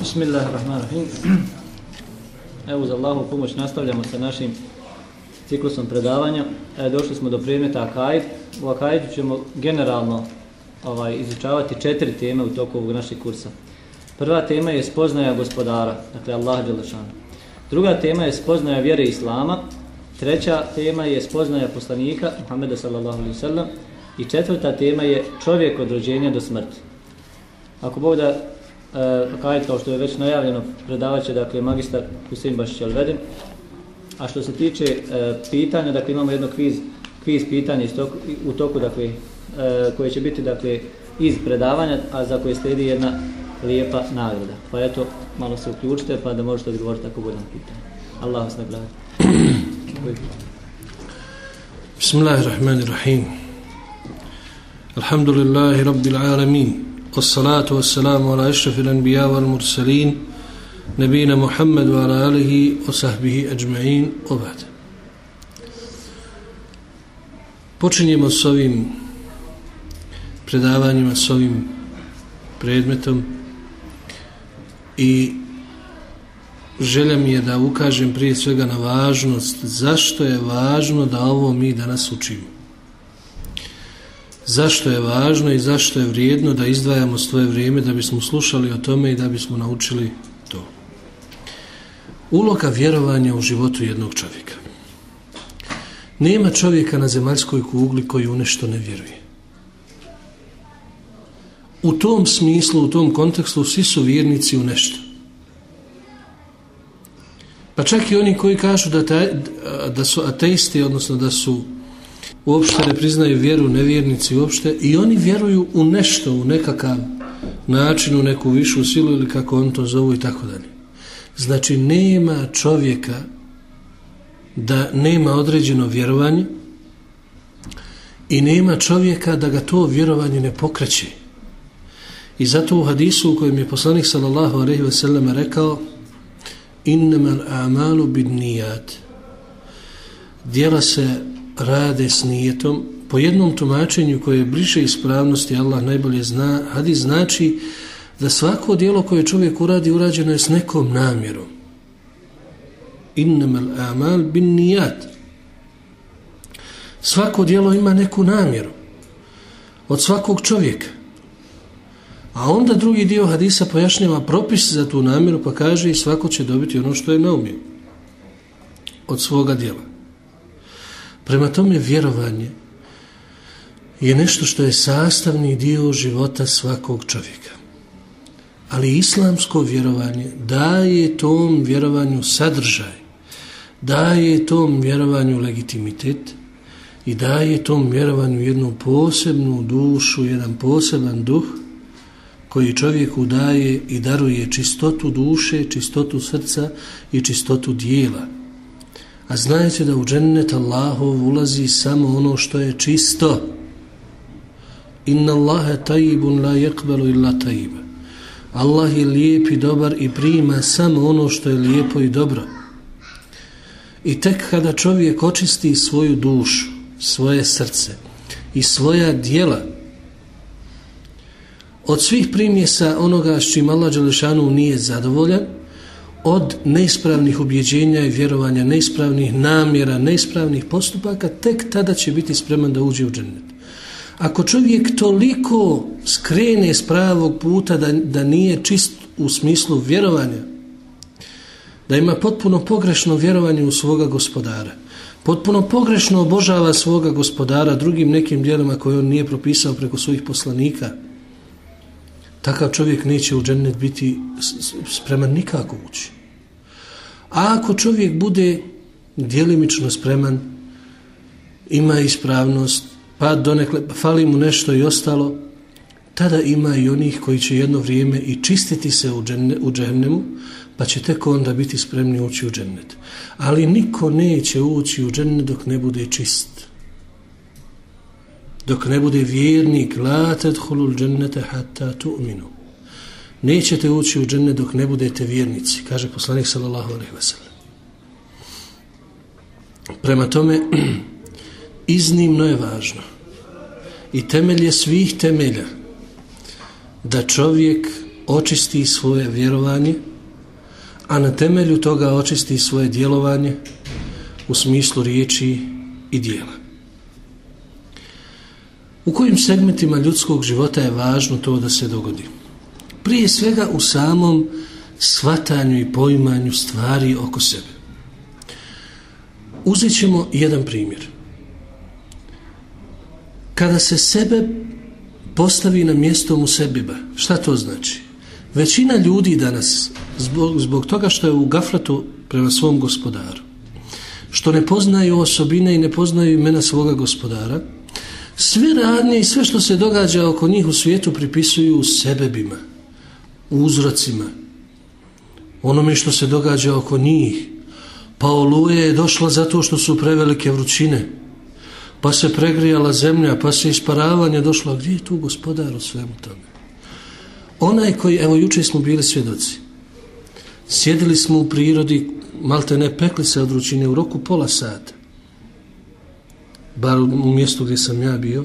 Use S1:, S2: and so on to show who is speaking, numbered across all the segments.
S1: Bismillahirrahmanirrahim. Evo za Allahu pomoć nastavljamo sa našim ciklusom predavanja. E, došli smo do predmeta Akaid. U Akaidu ćemo generalno ovaj, izučavati četiri teme u toku ovog našeg kursa. Prva tema je spoznaja gospodara, dakle Allah Đelešan. Druga tema je spoznaja vjere Islama. Treća tema je spoznaja poslanika Muhammeda sallallahu alaihi sallam. I četvrta tema je čovjek od rođenja do smrti. Ako Bog da uh, kao što je već najavljeno predavaće dakle magistar Husein Bašić Alvedin a što se tiče e, pitanja dakle imamo jedno kviz, kviz pitanje toku, u toku dakle e, koje će biti dakle iz predavanja a za koje slijedi jedna lijepa nagrada. Pa eto malo se uključite pa da možete odgovoriti ako budem pitanje. Allah vas nagrada
S2: Bismillahirrahmanirrahim. Alhamdulillahi Rabbil Alamin. والصلاة والسلام على أشرف الأنبياء والمرسلين نبينا محمد وعلى آله وصحبه أجمعين وبعد Počinjemo s ovim predavanjima, s ovim predmetom i želja mi je da ukažem prije svega na važnost, zašto je važno da ovo mi danas učimo zašto je važno i zašto je vrijedno da izdvajamo svoje vrijeme da bismo slušali o tome i da bismo naučili to. Uloga vjerovanja u životu jednog čovjeka. Nema čovjeka na zemaljskoj kugli koji u nešto ne vjeruje. U tom smislu, u tom kontekstu, svi su vjernici u nešto. Pa čak i oni koji kažu da, te, da su ateisti, odnosno da su uopšte ne priznaju vjeru nevjernici uopšte i oni vjeruju u nešto, u nekakav način, u neku višu silu ili kako on to zovu i tako dalje. Znači, nema čovjeka da nema određeno vjerovanje i nema čovjeka da ga to vjerovanje ne pokreće. I zato u hadisu u kojem je poslanik sallallahu alaihi ve sellem rekao innamal amalu bid nijat djela se rade s nijetom. Po jednom tumačenju koje briše ispravnosti Allah najbolje zna hadis znači da svako dijelo koje čovjek uradi urađeno je s nekom namjerom. Innamal amal bin nijat svako dijelo ima neku namjeru od svakog čovjeka. A onda drugi dio hadisa pojašnjava propis za tu namjeru pa kaže i svako će dobiti ono što je naumio od svoga dijela Prema tome vjerovanje je nešto što je sastavni dio života svakog čovjeka. Ali islamsko vjerovanje daje tom vjerovanju sadržaj, daje tom vjerovanju legitimitet i daje tom vjerovanju jednu posebnu dušu, jedan poseban duh koji čovjeku daje i daruje čistotu duše, čistotu srca i čistotu dijela. A znajte da u džennet Allahov ulazi samo ono što je čisto. Inna Allahe tajibun la yakbalu illa tajiba. Allah je lijep i dobar i prima samo ono što je lijepo i dobro. I tek kada čovjek očisti svoju dušu, svoje srce i svoja dijela od svih primjesa onoga s čim Allah Đelešanu nije zadovoljan, od neispravnih ubjeđenja i vjerovanja, neispravnih namjera, neispravnih postupaka, tek tada će biti spreman da uđe u džennet. Ako čovjek toliko skrene s pravog puta da, da nije čist u smislu vjerovanja, da ima potpuno pogrešno vjerovanje u svoga gospodara, potpuno pogrešno obožava svoga gospodara drugim nekim dijelima koje on nije propisao preko svojih poslanika, takav čovjek neće u džennet biti spreman nikako ući. A ako čovjek bude dijelimično spreman, ima ispravnost, pa donekle fali mu nešto i ostalo, tada ima i onih koji će jedno vrijeme i čistiti se u, dženne, u džennemu, pa će tek onda biti spremni ući u džennet. Ali niko neće ući u džennet dok ne bude čist dok ne bude vjernik la tadkhulul džennete hatta tu'minu nećete ući u džennet dok ne budete vjernici kaže poslanik sallallahu alejhi ve sellem prema tome iznimno je važno i temelj je svih temelja da čovjek očisti svoje vjerovanje, a na temelju toga očisti svoje djelovanje u smislu riječi i dijela. U kojim segmentima ljudskog života je važno to da se dogodi? Prije svega u samom svatanju i poimanju stvari oko sebe. Uzet ćemo jedan primjer. Kada se sebe postavi na mjesto mu sebiba, šta to znači? Većina ljudi danas, zbog, zbog toga što je u gaflatu prema svom gospodaru, što ne poznaju osobine i ne poznaju imena svoga gospodara, sve radnje i sve što se događa oko njih u svijetu pripisuju sebebima, uzrocima, onome što se događa oko njih. Pa oluje je došla zato što su prevelike vrućine, pa se pregrijala zemlja, pa se isparavanje došlo. Gdje je tu gospodar u svemu tome? Onaj koji, evo juče smo bili svjedoci, sjedili smo u prirodi, malte ne pekli se od vrućine u roku pola sata, bar u mjestu gdje sam ja bio,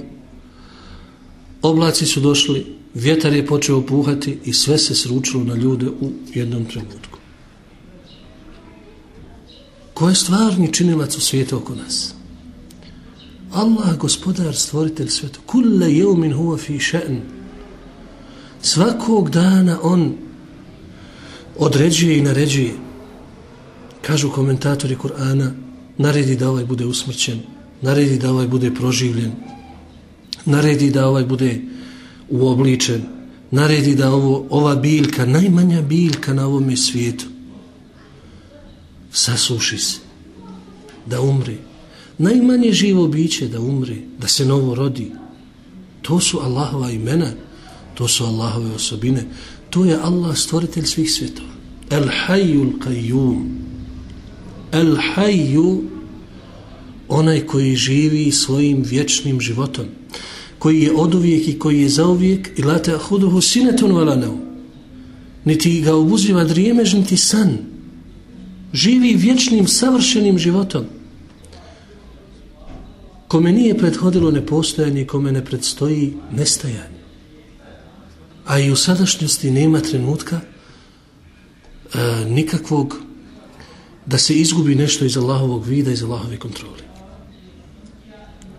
S2: oblaci su došli, vjetar je počeo puhati i sve se sručilo na ljude u jednom trenutku. Ko je stvarni činilac u svijetu oko nas? Allah, gospodar, stvoritelj sveta, Kulle jeumin huva fi še'n. Svakog dana on određuje i naređuje. Kažu komentatori Kur'ana, naredi da ovaj bude usmrćen, naredi da ovaj bude proživljen, naredi da ovaj bude uobličen, naredi da ovo, ova biljka, najmanja biljka na ovom svijetu, sasuši se, da umri. Najmanje živo biće da umri, da se novo rodi. To su Allahova imena, to su Allahove osobine. To je Allah stvoritelj svih svjetova. El hayyul qayyum. El hayyu onaj koji živi svojim vječnim životom koji je od uvijek i koji je zauvijek i late ahuduhu sinetun valanau niti ga obuziva drijemež niti san. Živi vječnim savršenim životom. Kome nije prethodilo nepostojanje kome ne predstoji nestajanje. A i u sadašnjosti nema trenutka e, nikakvog da se izgubi nešto iz Allahovog vida iz Allahove kontrole.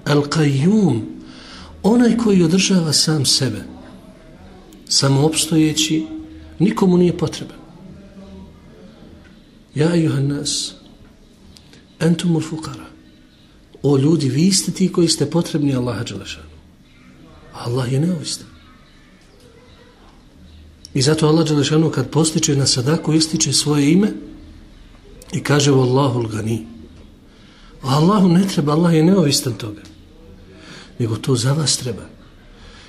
S2: Al-Qayyum, onaj koji održava sam sebe, samoopstojeći, nikomu nije potreban. Ja, Johannes, entumul fukara. O ljudi, vi ste ti koji ste potrebni Allaha Đelešanu. Allah je neovistan. I zato Allah Đelešanu kad postiče na sadaku, ističe svoje ime i kaže Wallahu l-gani. Allahu ne treba, Allah je neovistan toga nego to za vas treba.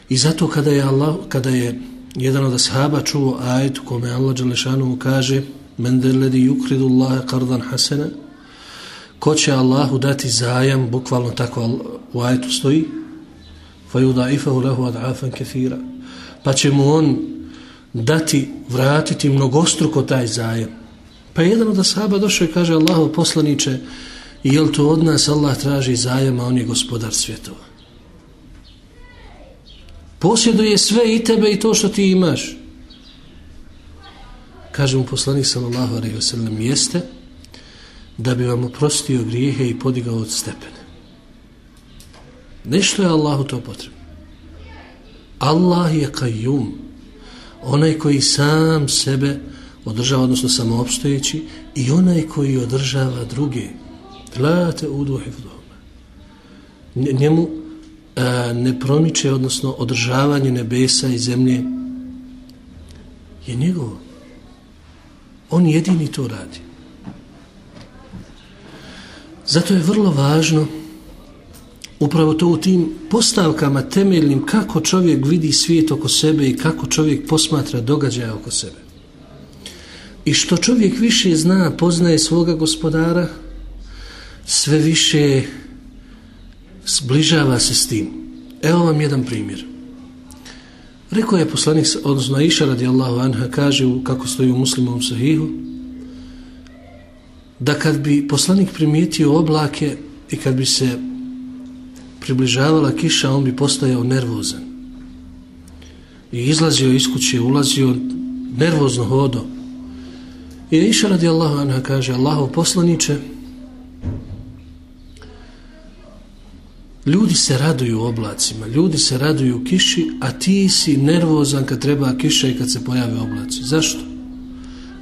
S2: I zato kada je Allah, kada je jedan od ashaba čuo ajet kome Allah Đelešanu mu kaže men deledi yukridu Allahe kardan hasena ko će Allahu dati zajam bukvalno tako u ajetu stoji fa yudaifahu lehu ad'afan kathira pa će mu on dati, vratiti mnogostruko taj zajam pa jedan od ashaba došao i kaže Allahu poslaniće jel to od nas Allah traži zajam a on je gospodar svjetova posjeduje sve i tebe i to što ti imaš. Kaže mu poslanik sallallahu alaihi wa sallam, jeste da bi vam oprostio grijehe i podigao od stepene. Nešto je Allahu to potrebno. Allah je kajum, onaj koji sam sebe održava, odnosno samoopstojeći, i onaj koji održava druge. Glate udu hifduhuma. Njemu E, ne promiče, odnosno održavanje nebesa i zemlje, je njegovo. On jedini to radi. Zato je vrlo važno upravo to u tim postavkama temeljnim kako čovjek vidi svijet oko sebe i kako čovjek posmatra događaje oko sebe. I što čovjek više zna, poznaje svoga gospodara, sve više zbližava se s tim. Evo vam jedan primjer. Rekao je poslanik, odnosno Iša radijallahu anha, kaže kako stoji u muslimovom sahihu, da kad bi poslanik primijetio oblake i kad bi se približavala kiša, on bi postajao nervozan. I izlazio iz kuće, ulazio, nervozno hodo. I iša radijallahu anha kaže, Allahov poslaniće, ljudi se raduju oblacima, ljudi se raduju kiši, a ti si nervozan kad treba kiša i kad se pojave oblaci. Zašto?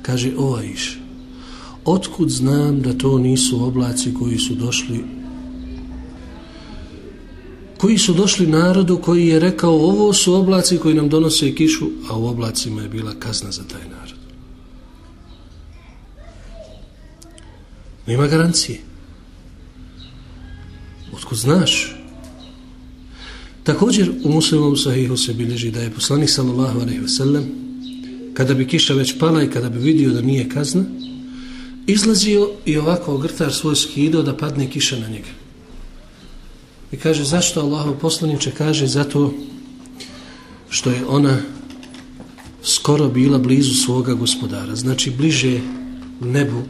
S2: Kaže, ova iša. Otkud znam da to nisu oblaci koji su došli koji su došli narodu koji je rekao ovo su oblaci koji nam donose kišu, a u oblacima je bila kazna za taj narod. Nema garancije. Otkud znaš? Također u muslimom sahihu se bilježi da je poslanik sallallahu alaihi ve sellem kada bi kiša već pala i kada bi vidio da nije kazna izlazio i ovako ogrtar svoj skido da padne kiša na njega. I kaže, zašto Allaho poslaniče? Kaže, zato što je ona skoro bila blizu svoga gospodara. Znači, bliže nebu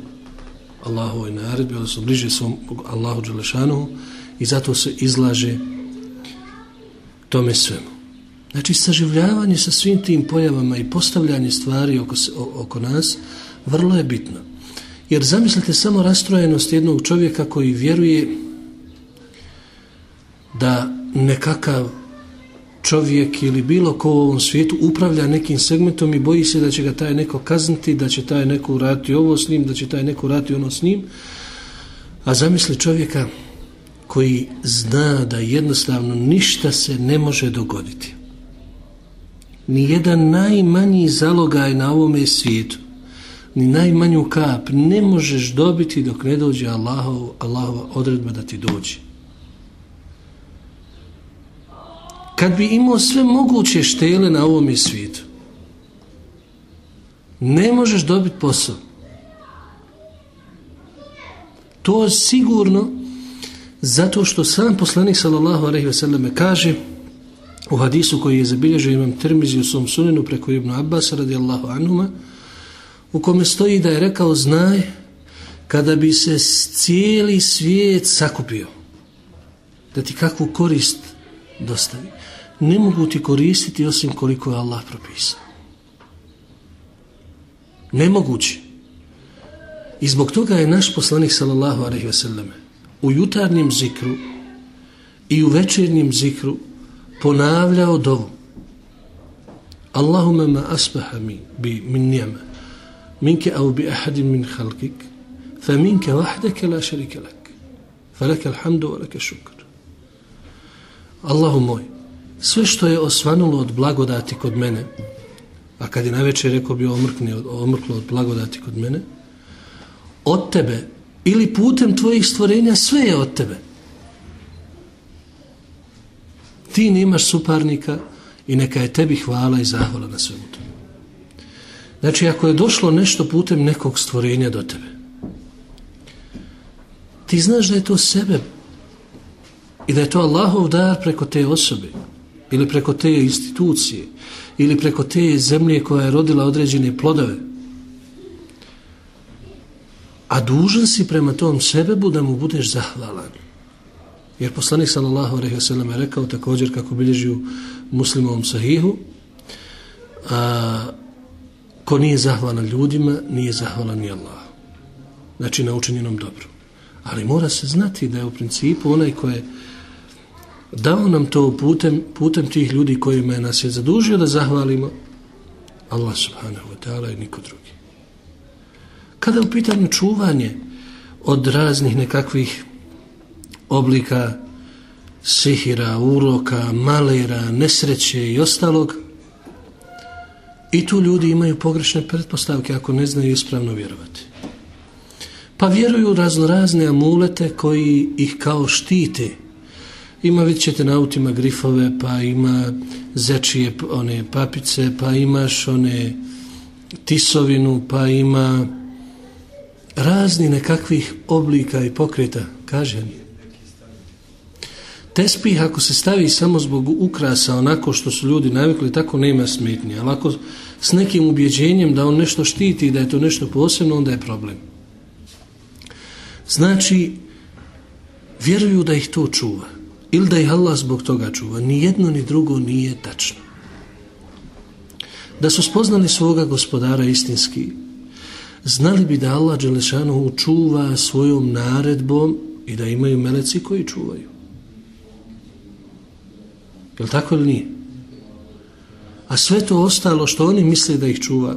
S2: Allahovoj naredbi, odnosno bliže svom Allahu Đelešanu i zato se izlaže tome svemu. Znači, saživljavanje sa svim tim pojavama i postavljanje stvari oko, oko nas vrlo je bitno. Jer zamislite samo rastrojenost jednog čovjeka koji vjeruje da nekakav čovjek ili bilo ko u ovom svijetu upravlja nekim segmentom i boji se da će ga taj neko kazniti, da će taj neko urati ovo s njim, da će taj neko urati ono s njim. A zamisli čovjeka koji zna da jednostavno ništa se ne može dogoditi. Ni jedan najmanji zalogaj na ovome svijetu, ni najmanju kap ne možeš dobiti dok ne dođe Allahov, Allahova odredba da ti dođe. kad bi imao sve moguće štele na ovom svijetu, ne možeš dobiti posao. To sigurno zato što sam poslanik sallallahu alejhi ve selleme kaže u hadisu koji je zabilježio imam Tirmizi u svom sunenu preko Ibn Abbas radijallahu anhuma u kome stoji da je rekao znaj kada bi se cijeli svijet sakupio da ti kakvu korist dostavi ne mogu ti koristiti osim koliko je Allah propisao. Nemogući. I zbog toga je naš poslanik sallallahu alejhi ve selleme u jutarnjem zikru i u večernjem zikru ponavljao dovu. Allahumma ma asbaha mi bi min nijama minke au bi ahadin min halkik fa minke vahdeke la šerike lak fa leke alhamdu wa leke šukr. Allahu moj, sve što je osvanulo od blagodati kod mene, a kad je najveće rekao bi omrkni, omrklo od blagodati kod mene, od tebe ili putem tvojih stvorenja, sve je od tebe. Ti nemaš suparnika i neka je tebi hvala i zahvala na svemu tome. Znači, ako je došlo nešto putem nekog stvorenja do tebe, ti znaš da je to sebe i da je to Allahov dar preko te osobe ili preko te institucije ili preko te zemlje koja je rodila određene plodove a dužan si prema tom sebebu da mu budeš zahvalan. Jer poslanik sallallahu alejhi ve sellem je rekao također kako bilježi u muslimovom sahihu a, ko nije zahvalan ljudima nije zahvalan ni Allah. Znači na učinjenom dobru. Ali mora se znati da je u principu onaj ko je dao nam to putem, putem tih ljudi kojima je nas je zadužio da zahvalimo Allah subhanahu wa ta'ala i niko drugi. Kada u pitanju čuvanje od raznih nekakvih oblika sihira, uroka, malera, nesreće i ostalog, i tu ljudi imaju pogrešne pretpostavke ako ne znaju ispravno vjerovati. Pa vjeruju razno razne amulete koji ih kao štite, ima vidjet ćete na autima grifove, pa ima zečije one papice, pa imaš one tisovinu, pa ima razni nekakvih oblika i pokreta, kaže mi. Tespih ako se stavi samo zbog ukrasa onako što su ljudi navikli, tako nema smetnje. Ali ako s nekim ubjeđenjem da on nešto štiti i da je to nešto posebno, onda je problem. Znači, vjeruju da ih to čuva ili da ih Allah zbog toga čuva. Ni jedno ni drugo nije tačno. da su spoznali svoga gospodara istinski, znali bi da Allah Đelešanu čuva svojom naredbom i da imaju meleci koji čuvaju. Je li tako ili nije? A sve to ostalo što oni misle da ih čuva,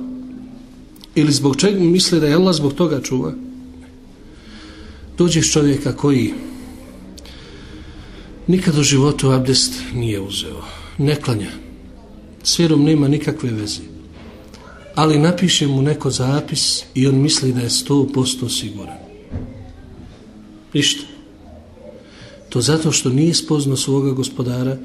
S2: ili zbog čega misle da je Allah zbog toga čuva, dođeš čovjeka koji nikad u životu abdest nije uzeo, ne klanja, s vjerom nema nikakve veze, ali napiše mu neko zapis i on misli da je sto posto siguran. Ništa. To zato što nije spoznao svoga gospodara,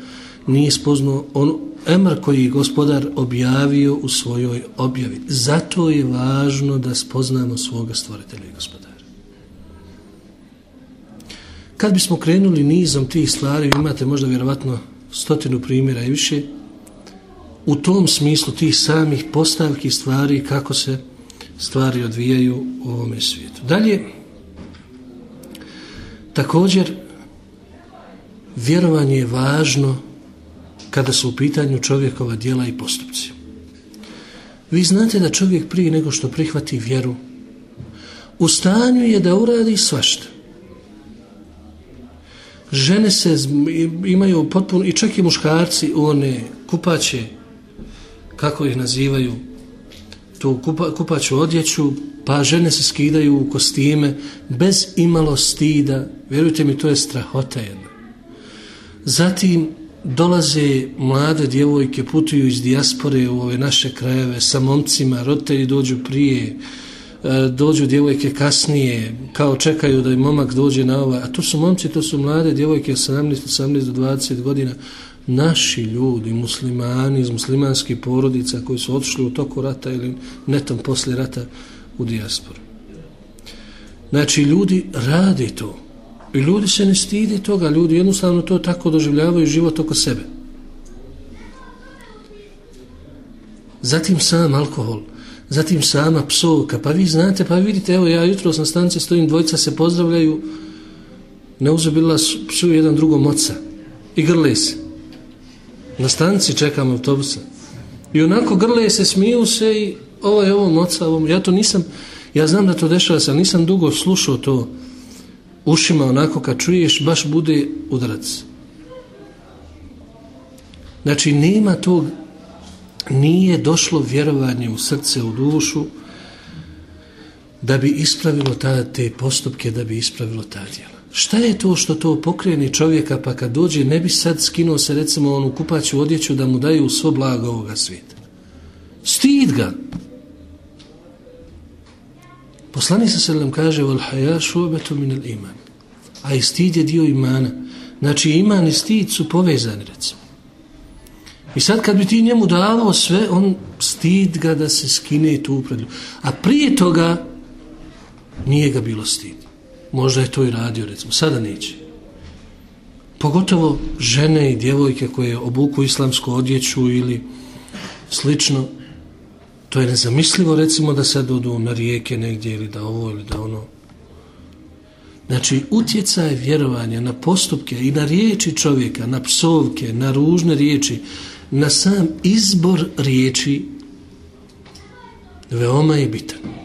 S2: nije spoznao on emr koji je gospodar objavio u svojoj objavi. Zato je važno da spoznamo svoga stvoritelja i gospodara. Kad bismo krenuli nizom tih stvari, imate možda vjerovatno stotinu primjera i više, u tom smislu tih samih postavki stvari kako se stvari odvijaju u ovome svijetu. Dalje, također, vjerovanje je važno kada su u pitanju čovjekova dijela i postupci. Vi znate da čovjek prije nego što prihvati vjeru, u stanju je da uradi svašta. Žene se imaju potpuno, i čak i muškarci, one kupaće, kako ih nazivaju, tu kupa, kupaću odjeću, pa žene se skidaju u kostime, bez imalo stida, vjerujte mi, to je strahota jedna. Zatim, dolaze mlade djevojke, putuju iz dijaspore u ove naše krajeve sa momcima, roditelji dođu prije, e, dođu djevojke kasnije, kao čekaju da im momak dođe na ovaj, a to su momci, to su mlade djevojke 17, 18 do 20 godina, naši ljudi, muslimani iz muslimanskih porodica koji su otišli u toku rata ili netom posle rata u dijasporu. Znači, ljudi radi to. I ljudi se ne stide toga, ljudi jednostavno to tako doživljavaju život oko sebe. Zatim sam alkohol, zatim sama psovka, pa vi znate, pa vidite, evo ja jutro na stanici stojim, dvojca se pozdravljaju, ne uzubila psu jedan drugom oca i grle se. Na stanici čekam autobusa. I onako grle se, smiju se i ovo je ovo moca, ovo, ja to nisam, ja znam da to dešava se, nisam dugo slušao to, ušima onako kad čuješ baš bude udarac. Znači nema tog nije došlo vjerovanje u srce, u dušu da bi ispravilo ta, te postupke, da bi ispravilo ta djela. Šta je to što to pokreni čovjeka pa kad dođe ne bi sad skinuo se recimo onu kupaću odjeću da mu daju svo blago ovoga svijeta. Stid ga. Poslani sa selem kaže wal haya shubatu min al iman. A i stid je dio imana. Znači iman i stid su povezani recimo. I sad kad bi ti njemu davao sve, on stid ga da se skine tu pred A prije toga nije ga bilo stid. Možda je to i radio recimo. Sada neće. Pogotovo žene i djevojke koje obuku islamsku odjeću ili slično, To je nezamislivo recimo da sad odu na rijeke negdje ili da ovo ili da ono. Znači utjecaj vjerovanja na postupke i na riječi čovjeka, na psovke, na ružne riječi, na sam izbor riječi veoma je bitan.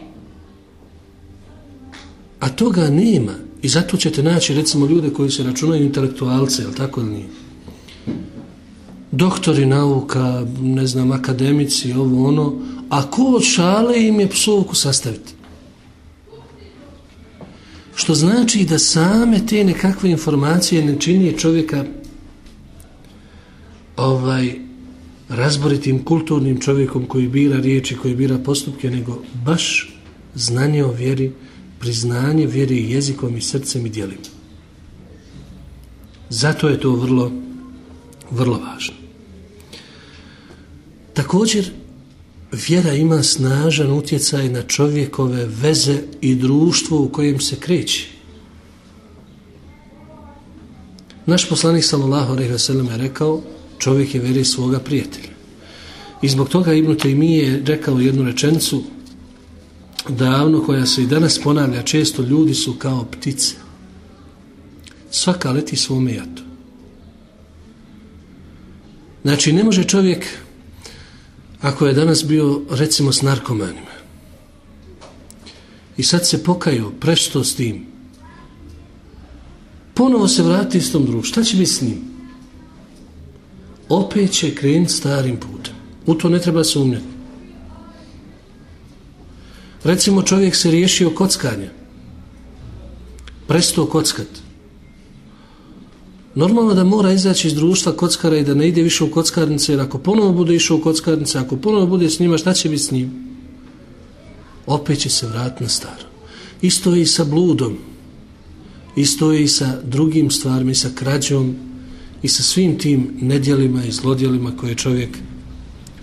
S2: A toga nema i zato ćete naći recimo ljude koji se računaju intelektualce, jel tako ili nije? Doktori nauka, ne znam, akademici, ovo ono, a ko od šale im je psovku sastaviti. Što znači da same te nekakve informacije ne čini čovjeka ovaj razboritim kulturnim čovjekom koji bira riječi, koji bira postupke, nego baš znanje o vjeri, priznanje vjeri jezikom i srcem i dijelima. Zato je to vrlo, vrlo važno. Također, vjera ima snažan utjecaj na čovjekove veze i društvo u kojem se kreće. Naš poslanik sallallahu alejhi ve sellem je rekao čovjek je veri svoga prijatelja. I zbog toga Ibn Taymije je rekao jednu rečenicu davno koja se i danas ponavlja često ljudi su kao ptice. Svaka leti svome jatu. Znači ne može čovjek ako je danas bio recimo s narkomanima i sad se pokaju prešto s tim ponovo se vrati s tom šta će biti s njim opet će krenuti starim putem u to ne treba sumnjati recimo čovjek se riješio kockanja prestao kockati Normalno da mora izaći iz društva kockara i da ne ide više u kockarnice, jer ako ponovo bude išao u kockarnice, ako ponovo bude s njima, šta će biti s njim? Opet će se vratiti na staro. Isto je i sa bludom, isto je i sa drugim stvarima, i sa krađom, i sa svim tim nedjelima i zlodjelima koje čovjek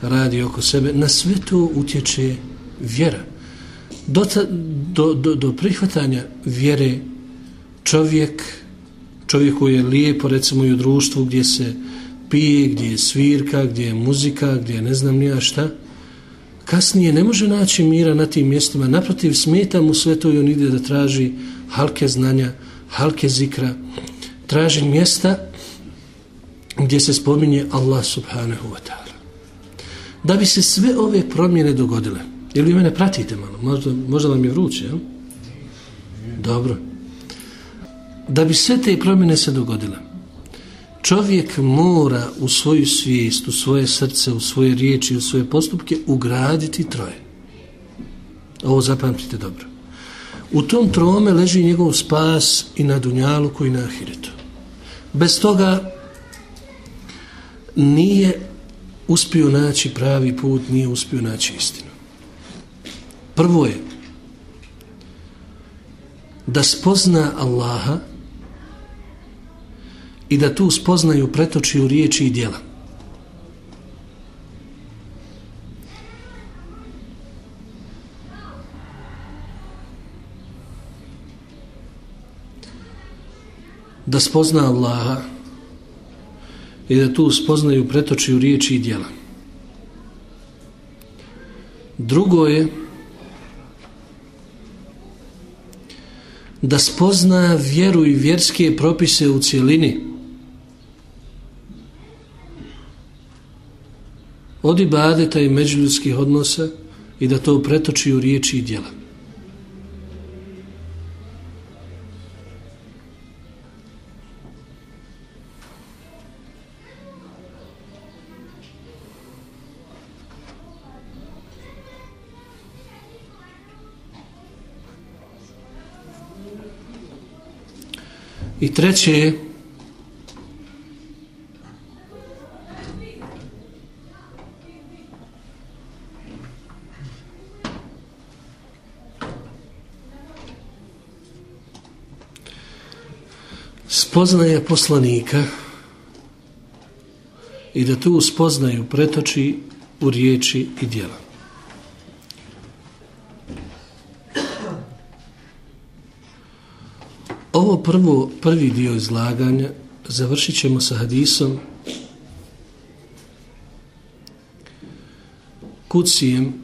S2: radi oko sebe. Na sve to utječe vjera. Do, do, do, do prihvatanja vjere čovjek čovjeku je lijepo recimo i u društvu gdje se pije, gdje je svirka, gdje je muzika, gdje je ne znam nija šta, kasnije ne može naći mira na tim mjestima, naprotiv smeta mu sve to i on ide da traži halke znanja, halke zikra, traži mjesta gdje se spominje Allah subhanahu wa ta'ala. Da bi se sve ove promjene dogodile, ili mene pratite malo, možda, možda vam je vruće, jel? Dobro. Da bi sve te promjene se dogodile čovjek mora u svoju svijest u svoje srce, u svoje riječi u svoje postupke ugraditi troje. Ovo zapamtite dobro. U tom trome leži njegov spas i na dunjalu i na ahiretu. Bez toga nije uspio naći pravi put nije uspio naći istinu prvo je da spozna Allaha i da tu spoznaju pretoči u riječi i djela. Da spozna Allaha i da tu spoznaju pretoči u riječi i djela. Drugo je da spozna vjeru i vjerske propise u cijelini. od ibadeta i međuljudskih odnosa i da to pretoči u riječi i djela. I treće spoznaje poslanika i da tu spoznaju pretoči u riječi i djela. Ovo prvo, prvi dio izlaganja završit ćemo sa hadisom kucijem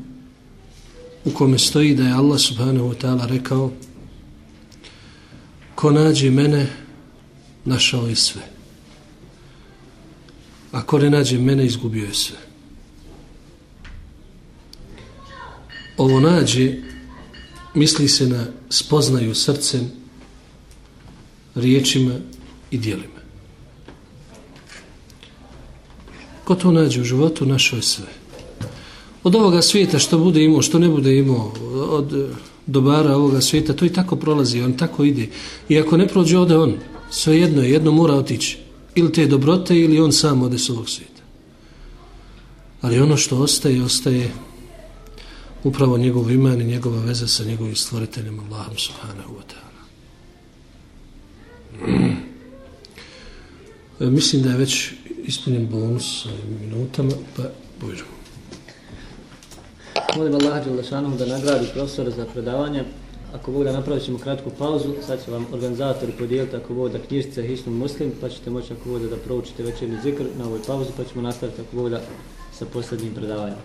S2: u kome stoji da je Allah subhanahu wa ta'ala rekao ko nađe mene našao je sve. a ko ne nađe mene, izgubio je sve. Ovo nađe, misli se na spoznaju srcem, riječima i dijelima. Ko to nađe u životu, našao je sve. Od ovoga svijeta što bude imao, što ne bude imao, od dobara ovoga svijeta, to i tako prolazi, on tako ide. I ako ne prođe, ode on sve jedno je, jedno mora otići. Ili te dobrote, ili on sam ode s ovog svijeta. Ali ono što ostaje, ostaje upravo njegov iman i njegova veza sa njegovim stvoriteljem Allahom subhanahu wa ta'ala. E, mislim da je već ispunjen bonus sa minutama, pa bojžemo.
S1: Molim Allah da nagradi profesora za predavanje. Ako Bog da napravit ćemo kratku pauzu, sad će vam organizatori podijeliti ako Bog da knjižice Hisnu Muslim, pa ćete moći ako Bog da proučite večerni zikr na ovoj pauzi, pa ćemo nastaviti ako Bog da sa posljednjim predavanjem.